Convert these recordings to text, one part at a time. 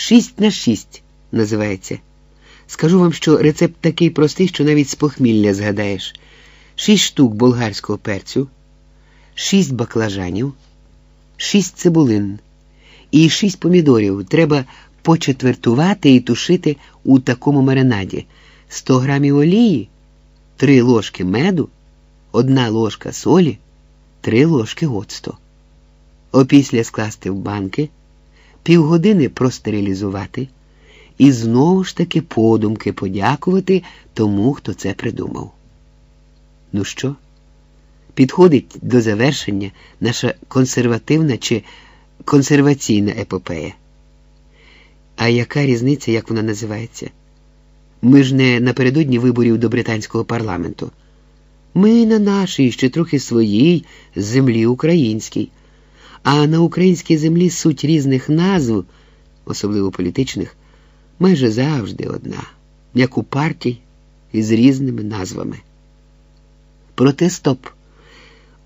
Шість на шість називається. Скажу вам, що рецепт такий простий, що навіть з похмілля згадаєш. Шість штук болгарського перцю, шість баклажанів, шість цибулин і шість помідорів. Треба почетвертувати і тушити у такому маринаді. 100 грамів олії, 3 ложки меду, 1 ложка солі, 3 ложки оцту. Опісля скласти в банки, півгодини простерилізувати і знову ж таки подумки подякувати тому, хто це придумав. Ну що? Підходить до завершення наша консервативна чи консерваційна епопея. А яка різниця, як вона називається? Ми ж не напередодні виборів до британського парламенту. Ми на нашій, ще трохи своїй, землі українській. А на українській землі суть різних назв, особливо політичних, майже завжди одна, як у партій із різними назвами. Проте стоп.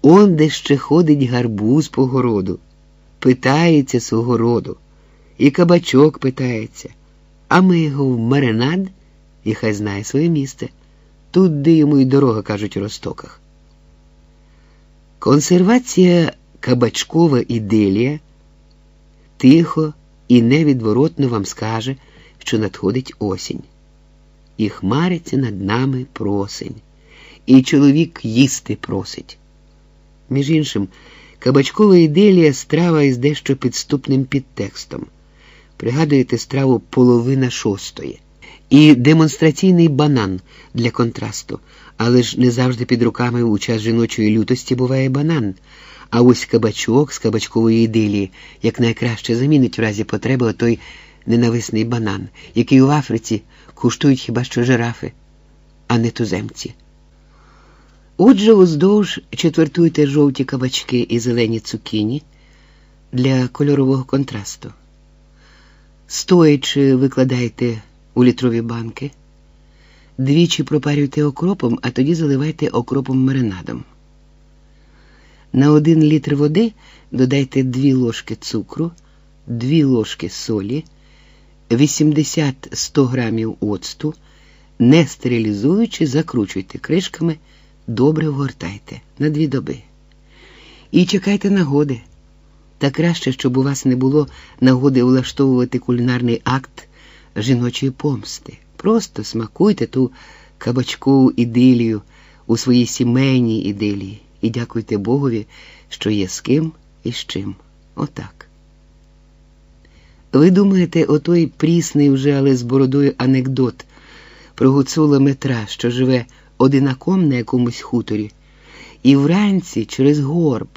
Он де ще ходить гарбуз по городу, питається свого роду, і кабачок питається, а ми його в маринад і хай знає своє місце. Тут, де йому й дорога, кажуть у ростоках. Консервація кабачкова іделія тихо і невідворотно вам скаже, що надходить осінь. І хмариться над нами просень, і чоловік їсти просить. Між іншим, кабачкова іделія страва із дещо підступним підтекстом. Пригадуєте страву половина шостої і демонстраційний банан для контрасту, але ж не завжди під руками у час жіночої лютості буває банан. А ось кабачок з кабачкової ідилії як найкраще замінить в разі потреби той ненависний банан, який у Африці куштують хіба що жирафи, а не туземці. Отже, уздовж четвертуйте жовті кабачки і зелені цукіні для кольорового контрасту. Стоячи викладайте у літрові банки, двічі пропарюйте окропом, а тоді заливайте окропом маринадом. На один літр води додайте 2 ложки цукру, 2 ложки солі, 80-100 грамів оцту, не стерилізуючи, закручуйте кришками, добре вгортайте на дві доби. І чекайте нагоди. Та краще, щоб у вас не було нагоди влаштовувати кулінарний акт жіночої помсти. Просто смакуйте ту кабачкову ідилію у своїй сімейній ідилії і дякуйте Богові, що є з ким і з чим. Отак. Ви думаєте, отой прісний вже, але з бородою анекдот про гуцула Метра, що живе одинаком на якомусь хуторі, і вранці через горб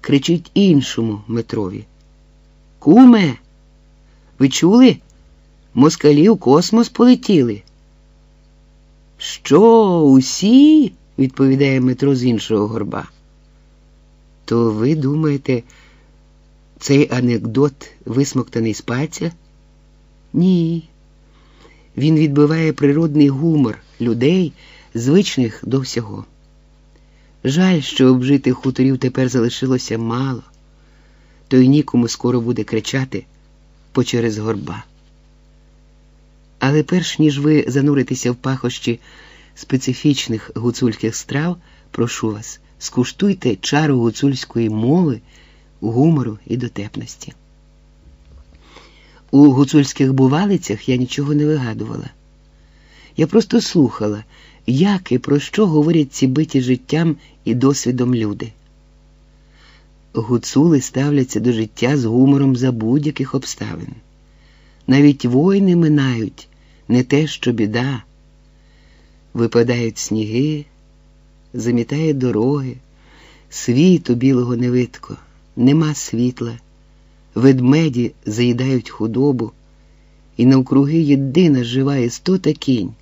кричить іншому Метрові. Куме, ви чули? Москалі в космос полетіли. Що, усі? Відповідає Метро з іншого горба. То ви думаєте, цей анекдот висмоктаний з пальця? Ні. Він відбиває природний гумор людей, звичних до всього. Жаль, що обжитих хуторів тепер залишилося мало, то й нікому скоро буде кричати по через горба. Але перш ніж ви зануритеся в пахощі специфічних гуцульських страв, прошу вас, скуштуйте чару гуцульської мови, гумору і дотепності. У гуцульських бувалицях я нічого не вигадувала. Я просто слухала, як і про що говорять ці биті життям і досвідом люди. Гуцули ставляться до життя з гумором за будь-яких обставин. Навіть воїни минають не те, що біда. Випадають сніги, замітає дороги, світу білого не видко, нема світла, ведмеді заїдають худобу, і навкруги єдина жива істота кінь.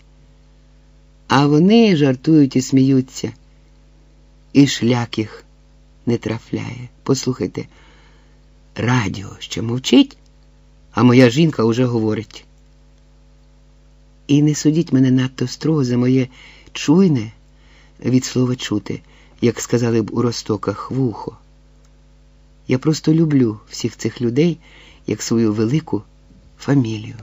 А вони жартують і сміються, і шлях їх не трафляє. Послухайте, радіо ще мовчить, а моя жінка уже говорить. І не судіть мене надто строго за моє чуйне від слова чути, як сказали б у ростоках вухо. Я просто люблю всіх цих людей як свою велику фамілію.